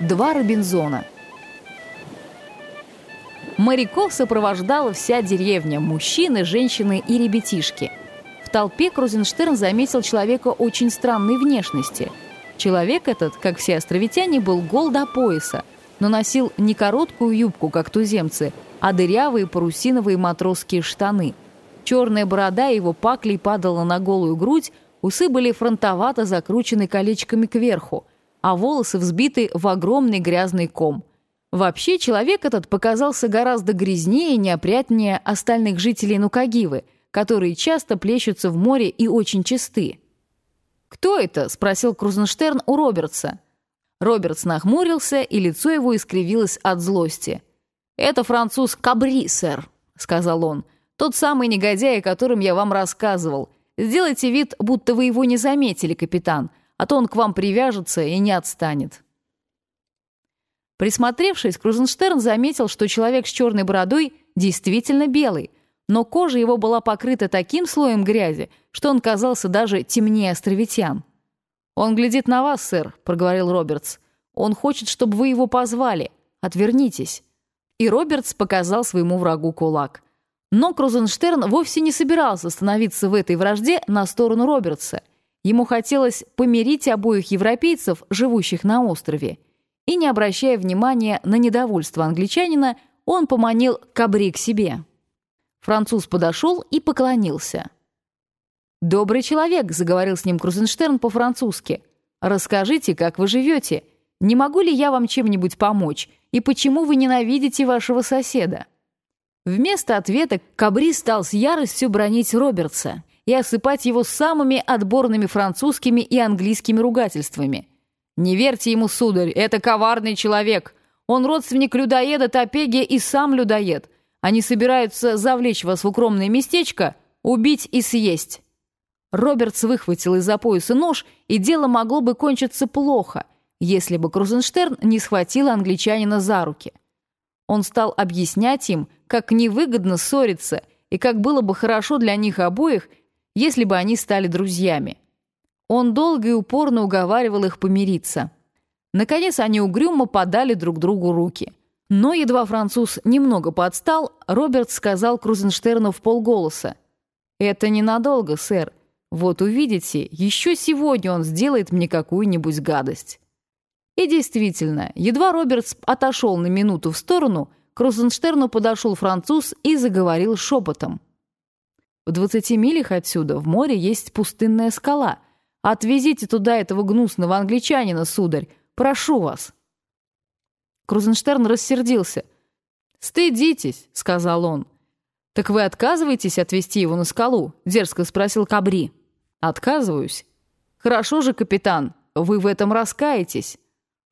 Два Робинзона. Моряков сопровождала вся деревня – мужчины, женщины и ребятишки. В толпе Крузенштерн заметил человека очень странной внешности. Человек этот, как все островитяне, был гол до пояса, но носил не короткую юбку, как туземцы, а дырявые парусиновые матросские штаны. Черная борода его паклей падала на голую грудь, усы были фронтовато закручены колечками кверху, а волосы взбиты в огромный грязный ком. Вообще, человек этот показался гораздо грязнее и неопрятнее остальных жителей Нукагивы, которые часто плещутся в море и очень чисты. «Кто это?» — спросил Крузенштерн у Робертса. Робертс нахмурился, и лицо его искривилось от злости. «Это француз Кабри, сэр», — сказал он. «Тот самый негодяй, о котором я вам рассказывал. Сделайте вид, будто вы его не заметили, капитан, а то он к вам привяжется и не отстанет». Присмотревшись, Крузенштерн заметил, что человек с черной бородой действительно белый, но кожа его была покрыта таким слоем грязи, что он казался даже темнее островитян. «Он глядит на вас, сэр», — проговорил Робертс. «Он хочет, чтобы вы его позвали. Отвернитесь». И Робертс показал своему врагу кулак. Но Крузенштерн вовсе не собирался становиться в этой вражде на сторону Робертса. Ему хотелось помирить обоих европейцев, живущих на острове и, не обращая внимания на недовольство англичанина, он поманил Кабри к себе. Француз подошел и поклонился. «Добрый человек», — заговорил с ним Крузенштерн по-французски. «Расскажите, как вы живете. Не могу ли я вам чем-нибудь помочь? И почему вы ненавидите вашего соседа?» Вместо ответа Кабри стал с яростью бронить Робертса и осыпать его самыми отборными французскими и английскими ругательствами — «Не верьте ему, сударь, это коварный человек. Он родственник людоеда Топеги и сам людоед. Они собираются завлечь вас в укромное местечко, убить и съесть». Робертс выхватил из-за пояса нож, и дело могло бы кончиться плохо, если бы Крузенштерн не схватил англичанина за руки. Он стал объяснять им, как невыгодно ссориться и как было бы хорошо для них обоих, если бы они стали друзьями. Он долго и упорно уговаривал их помириться. Наконец они угрюмо подали друг другу руки. Но едва француз немного подстал, Роберт сказал Крузенштерну в полголоса. «Это ненадолго, сэр. Вот увидите, еще сегодня он сделает мне какую-нибудь гадость». И действительно, едва Робертс отошел на минуту в сторону, к Розенштерну подошел француз и заговорил шепотом. «В двадцати милях отсюда в море есть пустынная скала, Отвезите туда этого гнусного англичанина, сударь. Прошу вас». Крузенштерн рассердился. «Стыдитесь», — сказал он. «Так вы отказываетесь отвезти его на скалу?» — дерзко спросил Кабри. «Отказываюсь». «Хорошо же, капитан, вы в этом раскаетесь».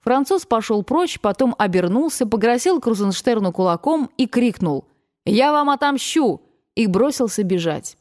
Француз пошел прочь, потом обернулся, погрозил Крузенштерну кулаком и крикнул «Я вам отомщу!» И бросился бежать.